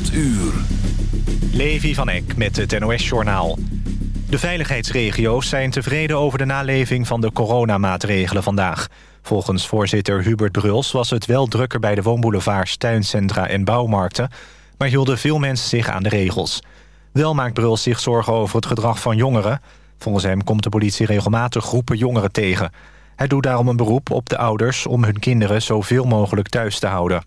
8 uur. Levi van Eck met het NOS-journaal. De veiligheidsregio's zijn tevreden over de naleving van de coronamaatregelen vandaag. Volgens voorzitter Hubert Bruls was het wel drukker bij de woonboulevards, tuincentra en bouwmarkten... maar hielden veel mensen zich aan de regels. Wel maakt Bruls zich zorgen over het gedrag van jongeren. Volgens hem komt de politie regelmatig groepen jongeren tegen. Hij doet daarom een beroep op de ouders om hun kinderen zoveel mogelijk thuis te houden.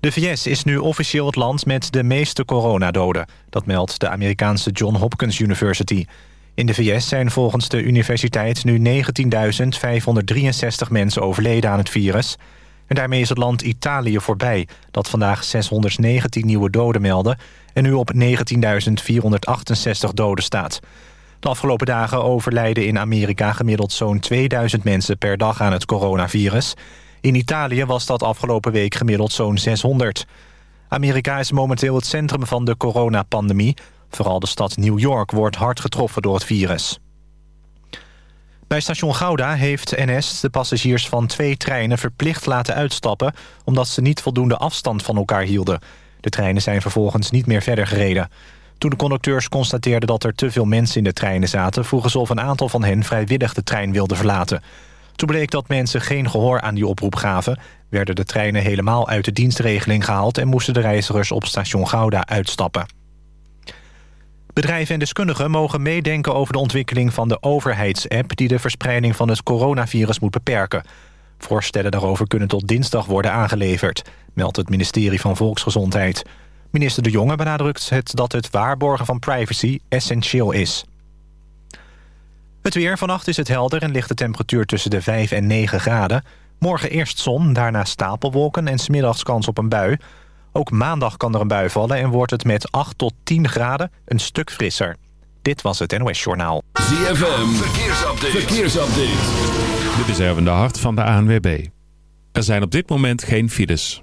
De VS is nu officieel het land met de meeste coronadoden. Dat meldt de Amerikaanse John Hopkins University. In de VS zijn volgens de universiteit nu 19.563 mensen overleden aan het virus. En daarmee is het land Italië voorbij... dat vandaag 619 nieuwe doden meldde... en nu op 19.468 doden staat. De afgelopen dagen overlijden in Amerika gemiddeld zo'n 2000 mensen per dag aan het coronavirus... In Italië was dat afgelopen week gemiddeld zo'n 600. Amerika is momenteel het centrum van de coronapandemie. Vooral de stad New York wordt hard getroffen door het virus. Bij station Gouda heeft NS de passagiers van twee treinen verplicht laten uitstappen... omdat ze niet voldoende afstand van elkaar hielden. De treinen zijn vervolgens niet meer verder gereden. Toen de conducteurs constateerden dat er te veel mensen in de treinen zaten... vroegen ze of een aantal van hen vrijwillig de trein wilden verlaten. Toen bleek dat mensen geen gehoor aan die oproep gaven... werden de treinen helemaal uit de dienstregeling gehaald... en moesten de reizigers op station Gouda uitstappen. Bedrijven en deskundigen mogen meedenken over de ontwikkeling van de overheidsapp... die de verspreiding van het coronavirus moet beperken. Voorstellen daarover kunnen tot dinsdag worden aangeleverd... meldt het ministerie van Volksgezondheid. Minister De Jonge benadrukt het dat het waarborgen van privacy essentieel is. Het weer. Vannacht is het helder en ligt de temperatuur tussen de 5 en 9 graden. Morgen eerst zon, daarna stapelwolken en smiddags kans op een bui. Ook maandag kan er een bui vallen en wordt het met 8 tot 10 graden een stuk frisser. Dit was het NOS Journaal. ZFM. Verkeersupdate. Verkeersupdate. Dit is Erwin de Hart van de ANWB. Er zijn op dit moment geen files.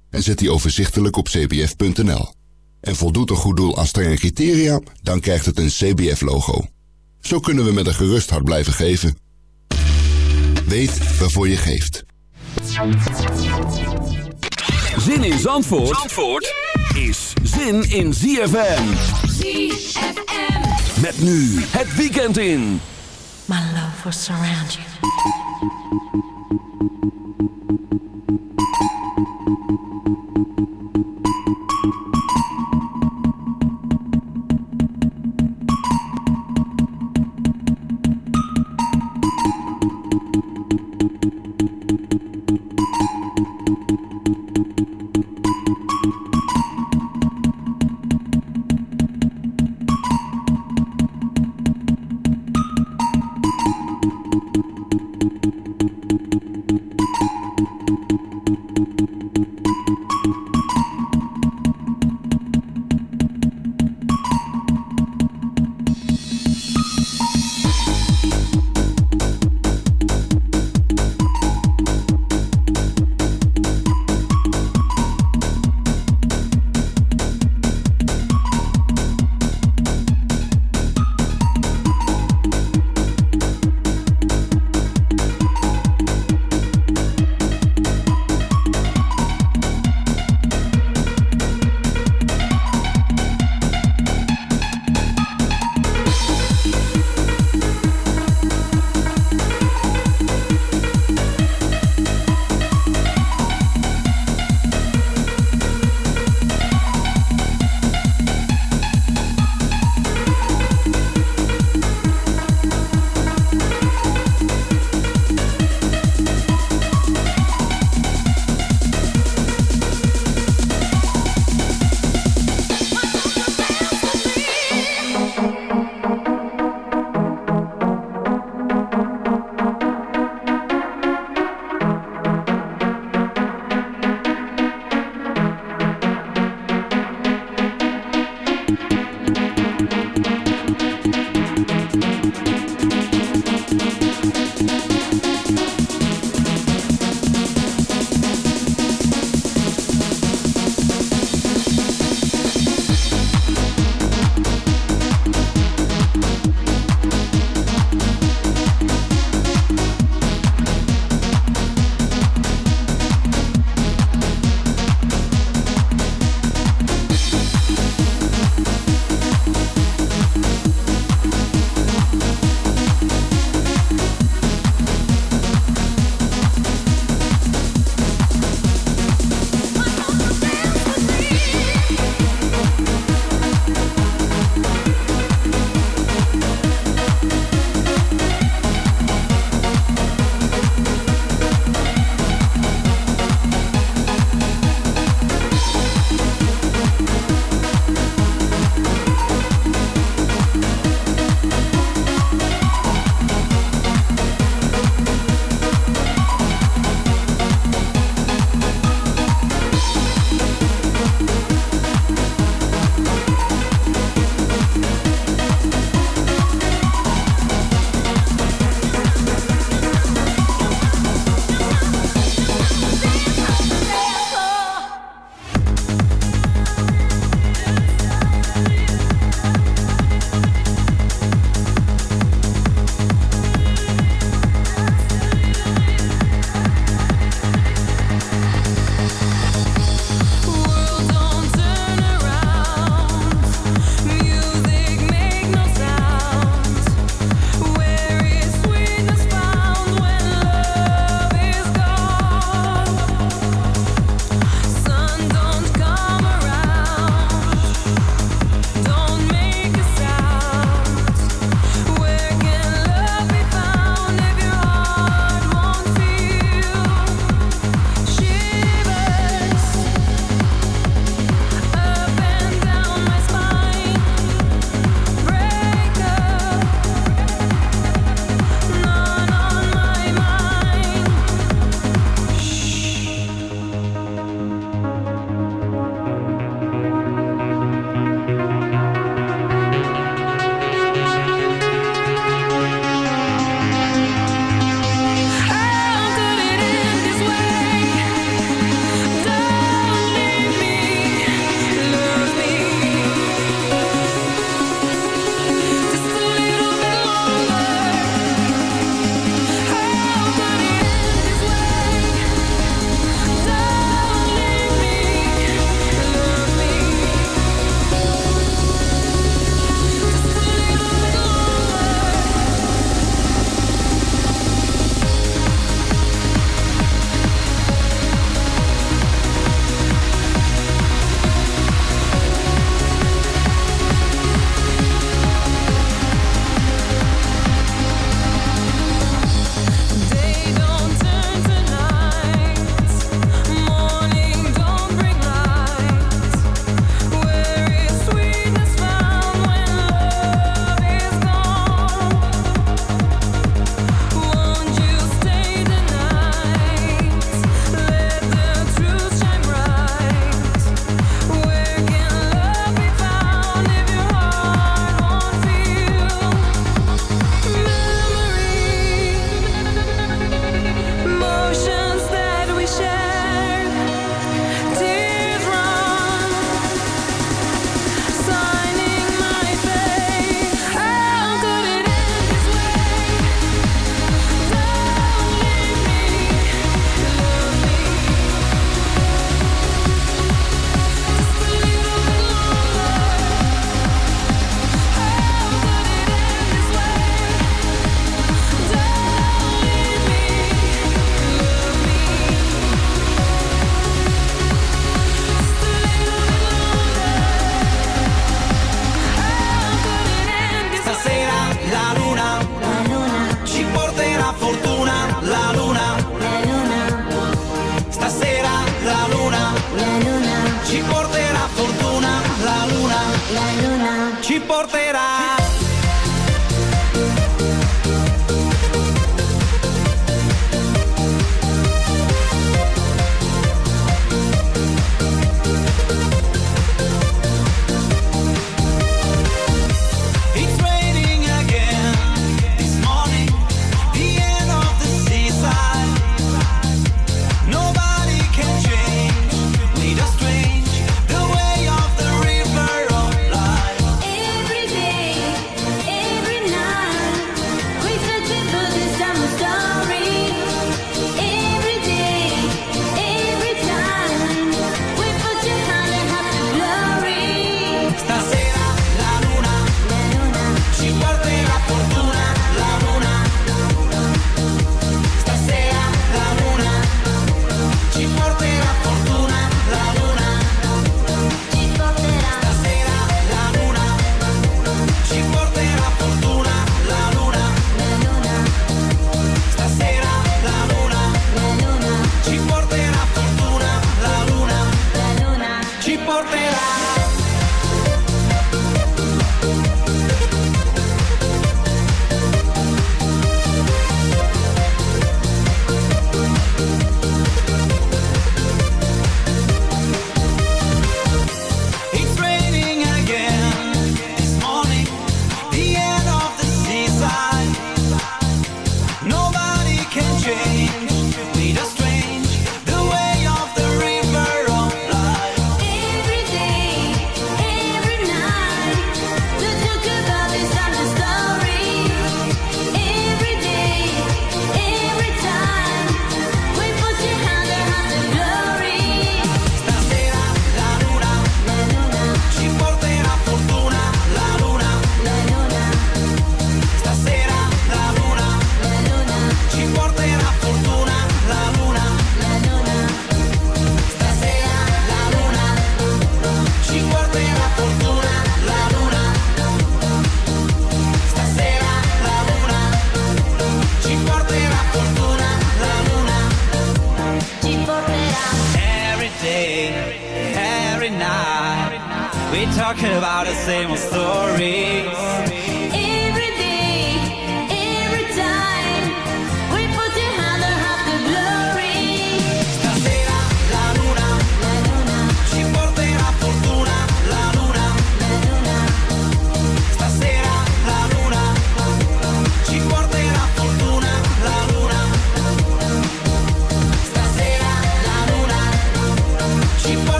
en zet die overzichtelijk op cbf.nl. En voldoet een goed doel aan strenge criteria, dan krijgt het een CBF-logo. Zo kunnen we met een gerust hart blijven geven. Weet waarvoor je geeft. Zin in Zandvoort, Zandvoort is zin in ZFM. ZFM. Met nu het weekend in. My love will surround you.